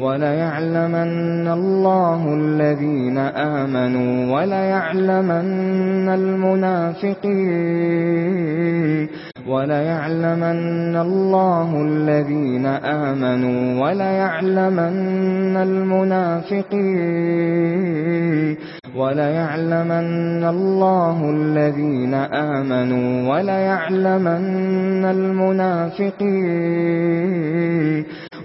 وَلَيَعْلَمَنَّ اللَّهُ الَّذِينَ آمَنُوا وَلَيَعْلَمَنَّ الْمُنَافِقِينَ وَلَيَعْلَمَنَّ اللَّهُ الَّذِينَ آمَنُوا وَلَيَعْلَمَنَّ الْمُنَافِقِينَ وَلَيَعْلَمَنَّ اللَّهُ الَّذِينَ آمَنُوا وَلَيَعْلَمَنَّ الْمُنَافِقِينَ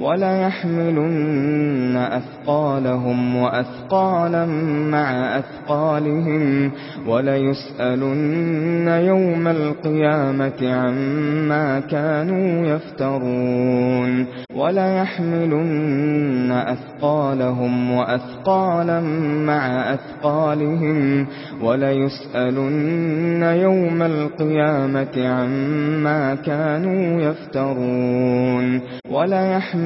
ولا يحملن أثقالهم وأثقالا مع أثقالهم ولا يسالون يوم القيامة عما كانوا يفترون ولا يحملن أثقالهم وأثقالا مع أثقالهم ولا يسالون يوم القيامة عما كانوا يفترون ولا يحملن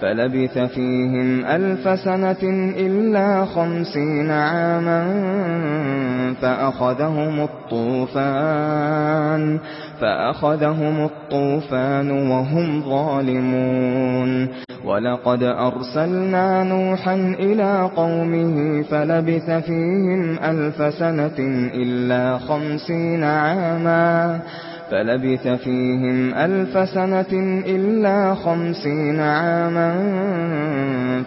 فلبث فيهم ألف سنة إلا خمسين عاما فأخذهم الطوفان فأخذهم الطوفان وهم ظالمون ولقد أرسلنا نوحا إلى قومه فلبث فيهم ألف سنة إلا خمسين عاما فلبث فيهم ألف سنة إلا خمسين عاما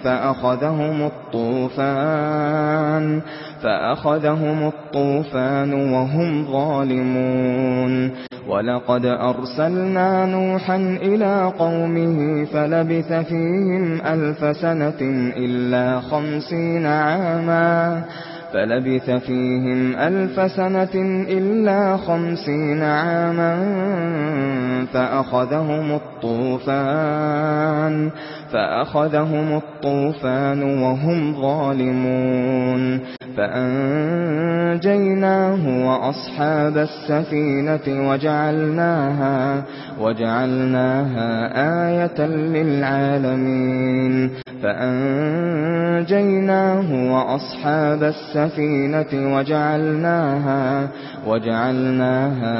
فأخذهم الطوفان فأخذهم الطوفان وهم ظالمون. ولقد أرسلنا نوحا إلى قومه فلبث فيهم ألف سنة إلا خمسين عاما فلبث فيهم ألف سنة إلا خمسين عاما فأخذهم الطوفان فأخذهم الطوفان وهم ظالمون فأنجيناه وأصحاب السفينة وجعلناها وجعلناها آية للعالمين فأنجيناه وأصحاب السفينة وجعلناها وجعلناها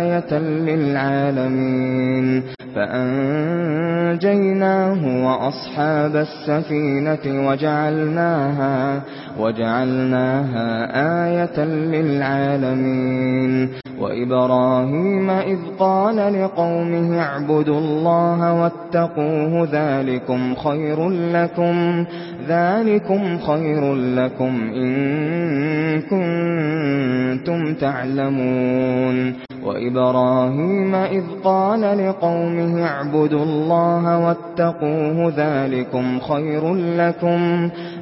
آية للعالمين فأنجيناه وأصحاب السفينة وجعلناها وجعلناها آية للعالمين. وإبراهيم إذ قال لقومه اعبدوا الله واتقوه ذلكم خير لكم. ذَلِكُمْ خَيْرٌ لَّكُمْ إِن كُنتُمْ تَعْلَمُونَ وَإِبْرَاهِيمَ إِذْ قَالَ لِقَوْمِهِ اعْبُدُوا اللَّهَ وَاتَّقُوهُ ذَلِكُمْ خَيْرٌ لَّكُمْ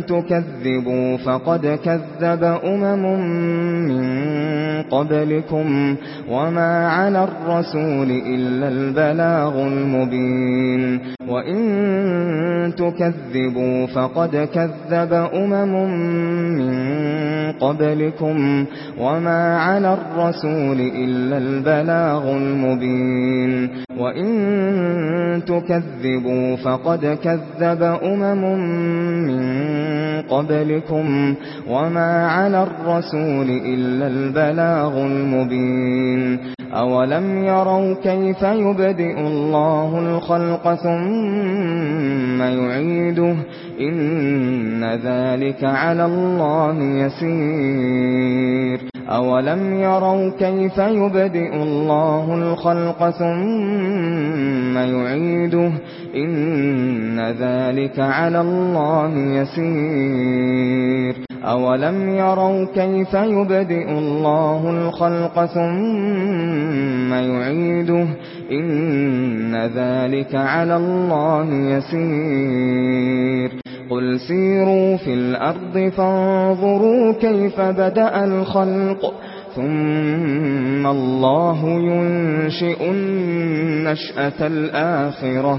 تكذبوا فقد كذب أمم من قبلكم وما على الرسول إلا البلاغ المبين وَإِن تُكَذِّبُوا فَقَدْ كَذَّبَ أُمَمٌ مِّن قَبْلِكُمْ وَمَا عَلَى الرَّسُولِ إِلَّا الْبَلَاغُ الْمُبِينُ وَإِن تُكَذِّبُوا فَقَدْ كَذَّبَ أُمَمٌ مِّن قَبْلِكُمْ وَمَا عَلَى الرَّسُولِ إِلَّا الْبَلَاغُ الْمُبِينُ أَوَلَمْ يَرَوْا كَيْفَ يُبْدِئُ اللَّهُ الْخَلْقَ ثُمَّ يُعِيدُهُ إِنَّ ذَلِكَ عَلَى اللَّهِ يَسِيرٌ أَوَلَمْ يَرَوْا كَيْفَ يُبْدِئُ اللَّهُ الْخَلْقَ ثُمَّ يُعِيدُهُ إِنَّ ذَلِكَ عَلَى اللَّهِ يَسِيرٌ أَوَلَمْ يَرَوْا كَيْفَ يُبْدِئُ اللَّهُ الْخَلْقَ ثُمَّ يُعِيدُهُ إِنَّ ذَلِكَ عَلَى اللَّهِ يَسِيرٌ قُلْ سِيرُوا فِي الْأَرْضِ فَانظُرُوا كَيْفَ بَدَأَ الْخَلْقَ ثُمَّ اللَّهُ يُنشِئُ النَّشْأَةَ الْآخِرَةَ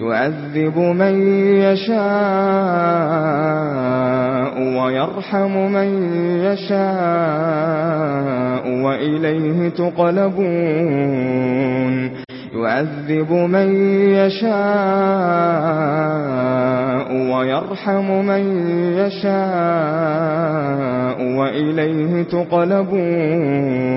يعذب من يشاء ويرحم من يشاء وإليه تقلبون يعذب من يشاء ويرحم من يشاء وإليه تقلبون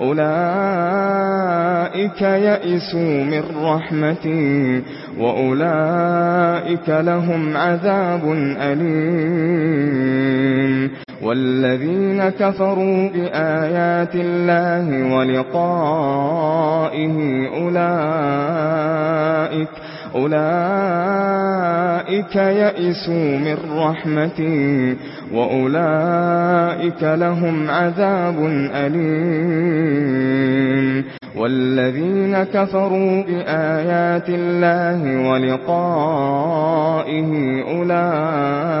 أولئك يئسوا من رحمتي وأولئك لهم عذاب أليم والذين كفروا بآيات الله ولقائه أولئك أولئك يئسوا من رحمتي وأولئك لهم عذاب أليم. والذين كفروا بآيات الله ولقائه أولئك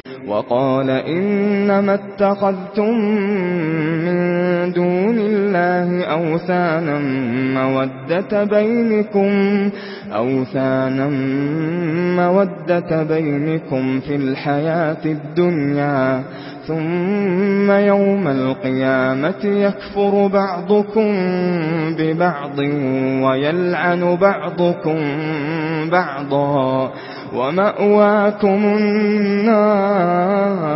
وقال إنما اتخذتم من دون الله أوثانا مودة بينكم أوثانا مودة بينكم في الحياة الدنيا ثم يوم القيامة يكفر بعضكم ببعض ويلعن بعضكم بعضا. ومأواكم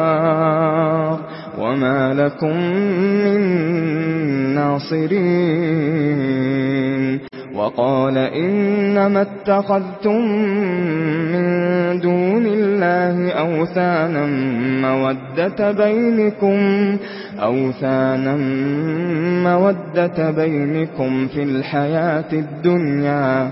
النار وما لكم من ناصرين وقال إنما اتخذتم من دون الله أوثانا مودة بينكم أوثانا مودة بينكم في الحياة الدنيا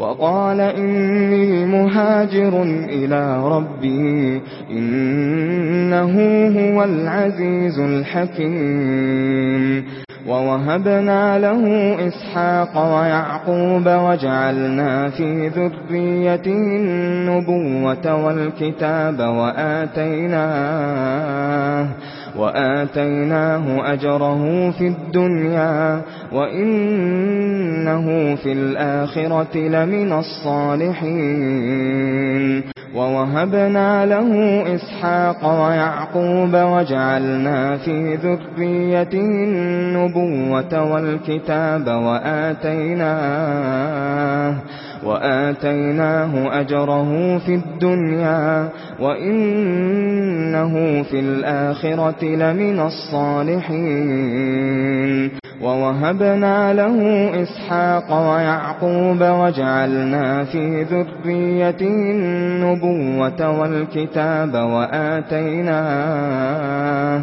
وقال إني مهاجر إلى ربي إنه هو العزيز الحكيم. وَوَهَبْنَا لَهُ إِسْحَاقَ وَيَعْقُوبَ وَجَعَلْنَا فِي ذُرِّيَّتِهِ النُّبُوَّةَ وَالْكِتَابَ وَآتَيْنَاهُ وآتيناه أجره في الدنيا وإنه في الآخرة لمن الصالحين ووهبنا له إسحاق ويعقوب وجعلنا في ذريته النبوة والكتاب وآتيناه وآتيناه أجره في الدنيا وإنه في الآخرة لمن الصالحين ووهبنا له إسحاق ويعقوب وجعلنا في ذريته النبوة والكتاب وآتيناه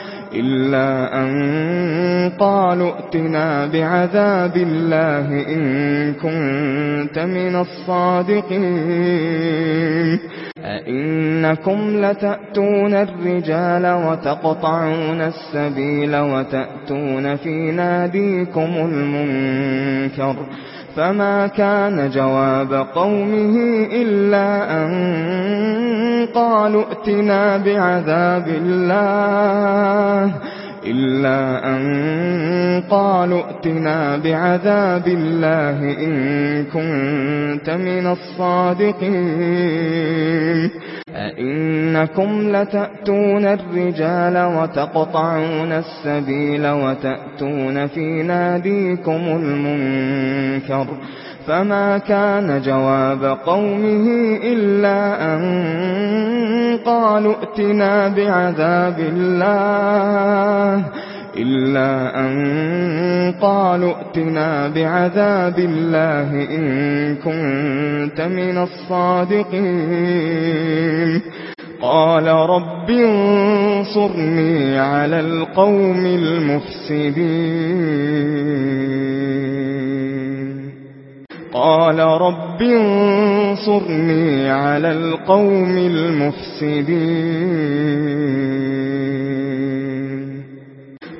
إلا أن قالوا ائتنا بعذاب الله إن كنت من الصادقين أئنكم لتأتون الرجال وتقطعون السبيل وتأتون في ناديكم المنكر فما كان جواب قومه إلا أن قالوا ائتنا بعذاب الله إلا أن قالوا ائتنا بعذاب الله إن كنت من الصادقين أئنكم لتأتون الرجال وتقطعون السبيل وتأتون في ناديكم المنكر فما كان جواب قومه إلا أن قالوا اتنا بعذاب الله إلا أن قالوا ائتنا بعذاب الله إن كنت من الصادقين قال رب انصرني على القوم المفسدين قال رب انصرني على القوم المفسدين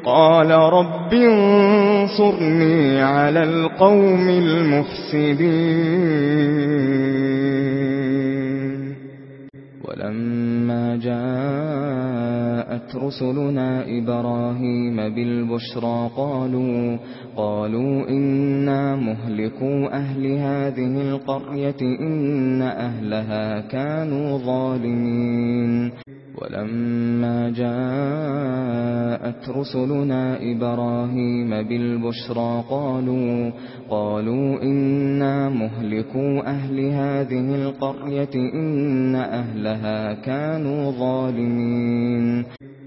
قال رب انصرني على القوم المفسدين. ولما جاءت رسلنا إبراهيم بالبشرى قالوا قالوا إنا مهلكو أهل هذه القرية إن أهلها كانوا ظالمين ولما جاءت رسلنا إبراهيم بالبشرى قالوا قالوا إنا مهلكو أهل هذه القرية إن أهلها كانوا ظالمين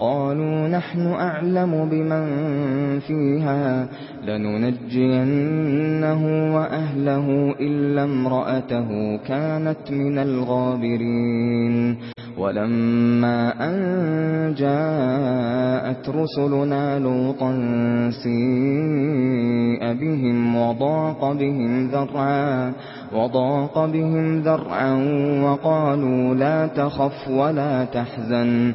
قالوا نحن أعلم بمن فيها لننجينه وأهله إلا امرأته كانت من الغابرين. ولما أن جاءت رسلنا لوطا سيئ بهم وضاق بهم ذرعا وضاق بهم ذرعا وقالوا لا تخف ولا تحزن.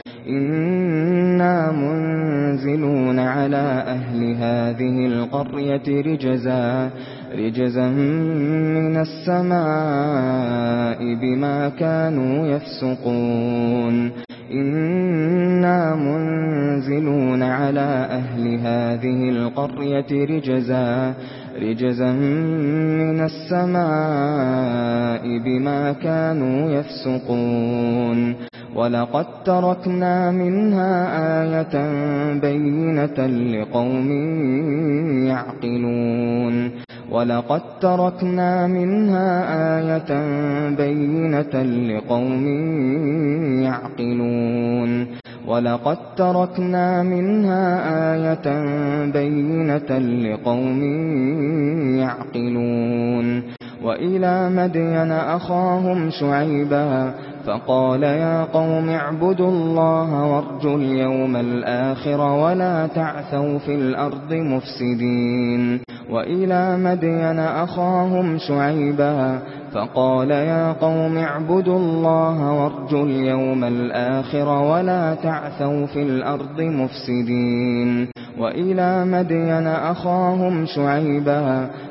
إنا منزلون على أهل هذه القرية رجزا رجزا من السماء بما كانوا يفسقون. إنا منزلون على أهل هذه القرية رجزا رجزا من السماء بما كانوا يفسقون. وَلَقَدْ تَرَكْنَا مِنْهَا آيَةً بَيِّنَةً لِقَوْمٍ يَعْقِلُونَ وَلَقَدْ تَرَكْنَا مِنْهَا آيَةً بَيِّنَةً لِقَوْمٍ يَعْقِلُونَ وَلَقَدْ تَرَكْنَا مِنْهَا آيَةً بَيِّنَةً لِقَوْمٍ يَعْقِلُونَ وإلى مدين أخاهم شعيبا فقال يا قوم اعبدوا الله وارجوا اليوم الآخر ولا تعثوا في الأرض مفسدين وإلى مدين أخاهم شعيبا فقال يا قوم اعبدوا الله وارجوا اليوم الآخر ولا تعثوا في الأرض مفسدين وإلى مدين أخاهم شعيبا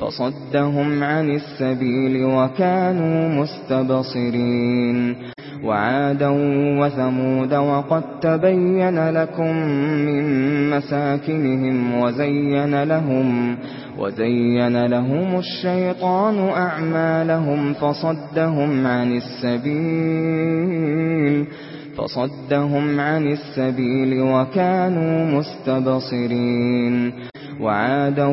فصدهم عن السبيل وكانوا مستبصرين. وعادا وثمود وقد تبين لكم من مساكنهم وزين لهم وزين لهم الشيطان أعمالهم فصدهم عن السبيل فصدهم عن السبيل وكانوا مستبصرين. وعادا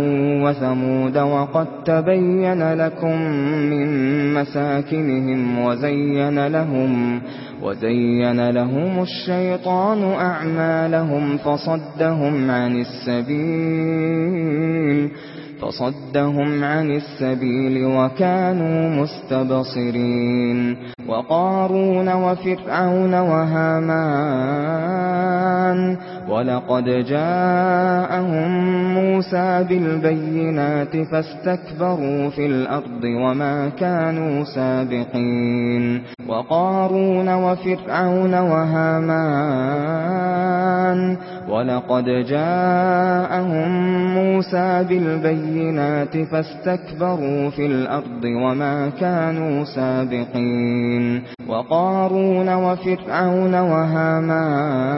وثمود وقد تبين لكم من مساكنهم وزين لهم وزين لهم الشيطان أعمالهم فصدهم عن السبيل فصدهم عن السبيل وكانوا مستبصرين وقارون وفرعون وهامان وَلَقَدْ جَاءَهُم مُوسَى بِالْبَيِّنَاتِ فَاسْتَكْبَرُوا فِي الْأَرْضِ وَمَا كَانُوا سَابِقِينَ وَقَارُونَ وَفِرْعَوْنَ وَهَامَانَ وَلَقَدْ جَاءَهُم مُوسَى بِالْبَيِّنَاتِ فَاسْتَكْبَرُوا فِي الْأَرْضِ وَمَا كَانُوا سَابِقِينَ وَقَارُونَ وَفِرْعَوْنَ وَهَامَانَ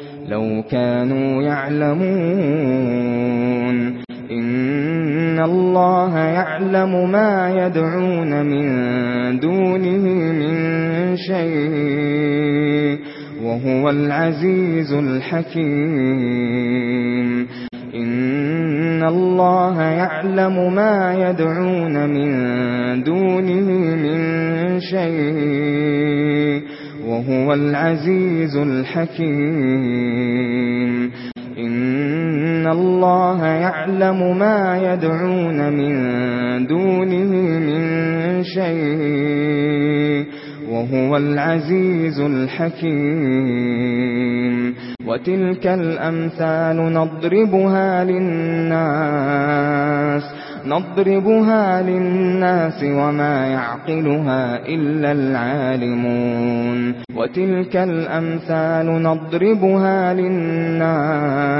لو كانوا يعلمون. إن الله يعلم ما يدعون من دونه من شيء وهو العزيز الحكيم. إن الله يعلم ما يدعون من دونه من شيء وهو العزيز الحكيم. إن الله يعلم ما يدعون من دونه من شيء وهو العزيز الحكيم. وتلك الأمثال نضربها للناس نضربها للناس وما يعقلها إلا العالمون. وتلك الأمثال نضربها للناس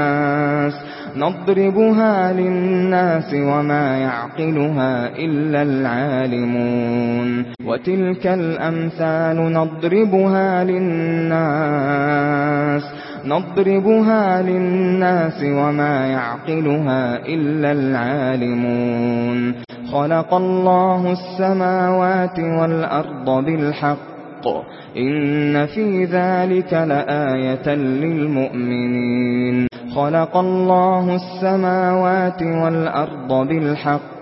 نضربها للناس وما يعقلها إلا العالمون. وتلك الأمثال نضربها للناس نضربها للناس وما يعقلها إلا العالمون. خلق الله السماوات والأرض بالحق. إن في ذلك لآية للمؤمنين. خلق الله السماوات والأرض بالحق.